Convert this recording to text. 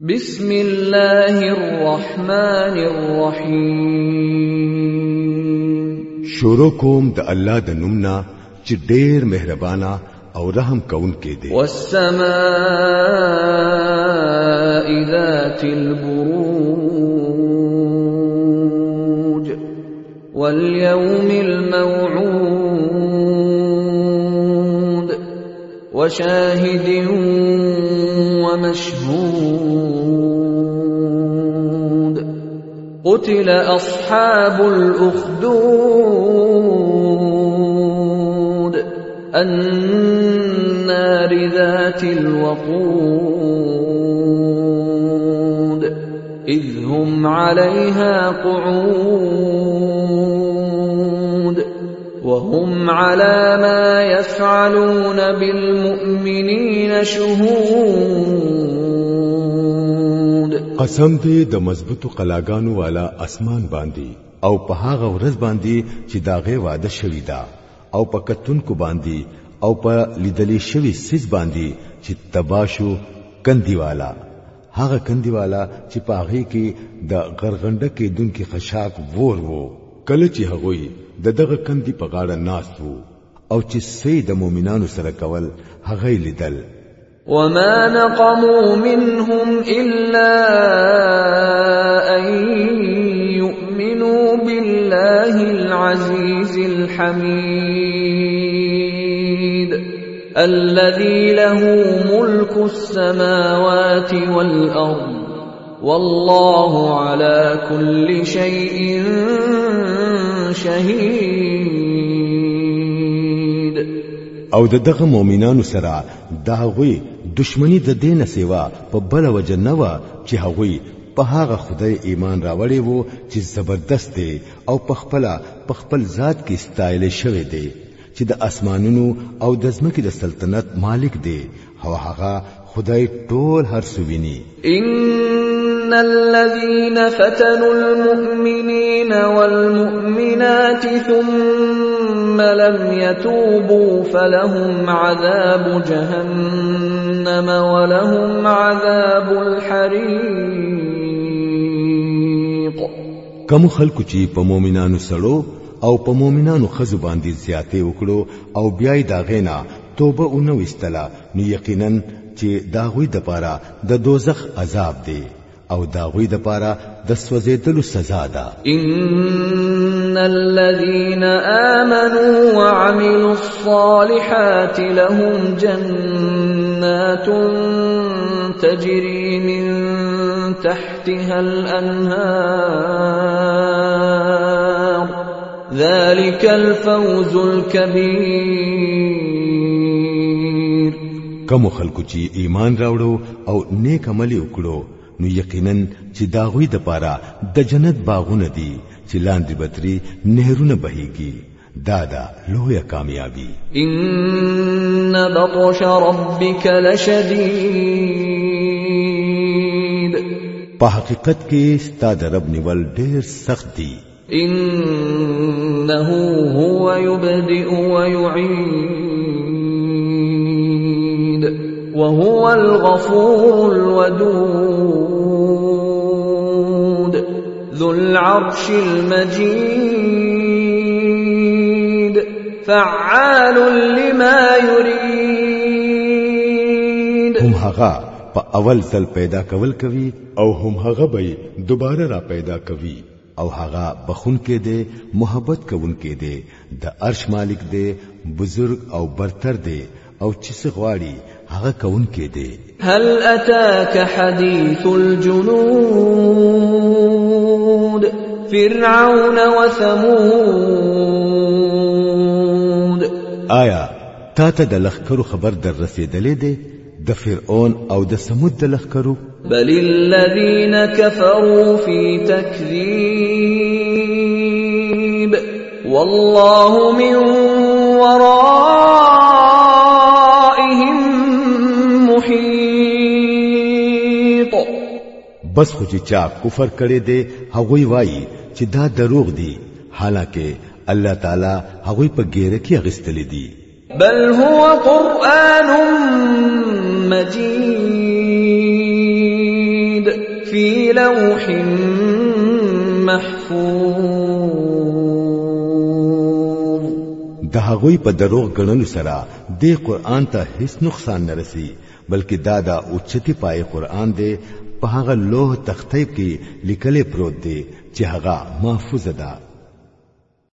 بسم الله الرحمن الرحيم شروع کوم د الله د نومنا چې ډېر مهربانا او رحم کون کې دی والسماء ذات البروج واليوم الموعود وشاهد ومشهود قتل اصحاب الاخدود النار ذات الوقود اذ هم عليها قعود وهم على ما يفعلون بالمؤمنين شهود قسم دې د مضبوط قلاګانو والا اسمان باندې او په هغه ورځ باندې چې داغه وعده شوی دا او په کتونکو باندې او په لیدلې شوی سیس باندې چې تباشو کندیوالا هغه کندیوالا چې په هغه کې د غرغنده کې دونکو خشاک وور وو کله چې هغوی د دغه کندی په غاړه ناس وو او چې سید مؤمنانو سره کول هغه لیدل وما نقموا منهم الا ان يؤمنوا بالله العزيز الحميد الذي له ملك السماوات والارض والله على كل شيء شهید او د دغه مؤمنانو سره د هغوی دشمنی د دینه سیوا په بل وجه نه و چې هغوی په هغه خدای ایمان راوړی وو چې زبردست دی او په خپل په خپل ذات کې استایل شوی دی چې د اسمانونو او د ځمکې د سلطنت مالک دی او هغه خدای ټول هر څه ویني ان ان الذين فتنوا المؤمنين والمؤمنات ثم لم يتوبوا فلهم عذاب جهنم ولهم عذاب الحريق کم خلکو چې په مؤمنانو سړو او په مؤمنانو خزو باندې زیاتې وکړو او بیا یې دا غینا توبه اونو استلا نو یقینا چې دا غوي د پاره د دوزخ عذاب دی او داوی د پاره د سوځېدلو سزا ده ان الذين امنوا وعملوا الصالحات لهم جنات تجري من تحتها الانهار ذلك الفوز الكبير کوم خلکو چې ایمان راوړو او نیک عمل وکړو نو یقینا چې داغوی د پاره د جنت باغونه دي چې لاندې بتري نهرونه بهيږي دادا لویا کامیابی ان بطش ربک لشدید په حقیقت کې ستاد رب نیول ډیر سخت دی انه هو يبدئ ويعيد وهو الغفور الودود ذو العرش المجيد فعال لما يريد هم هغه په اول ځل پیدا کول کوي او هم هغه به دوباره را پیدا کوي او هغه بخون کې دی محبت کوون کې دی د عرش مالک دی بزرگ او برتر دی او چې څه غواړي هغه کون کې دی هل اتاك حديث الجنود فرعون وثمود آیا تا ته د لخکرو خبر در رسیدلې دی د فرعون او د سمود د لخکرو بل الذين كفروا في تكذيب والله من وراء بس خو چې چا کفر کړي دي هغوی وایي چې دا دروغ دي حالکه الله تعالی هغوی په ګیره کې اغستلی دي بل هو قران مجید فی لوح محفوظ د هغوی په دروغ ګڼلو سره د قران ته هیڅ نقصان نه رسی بلکې دا دا اوچتی پای قران دی په هغه لوه تختیب کې لیکلې پروت دی چې هغه محفوظ ده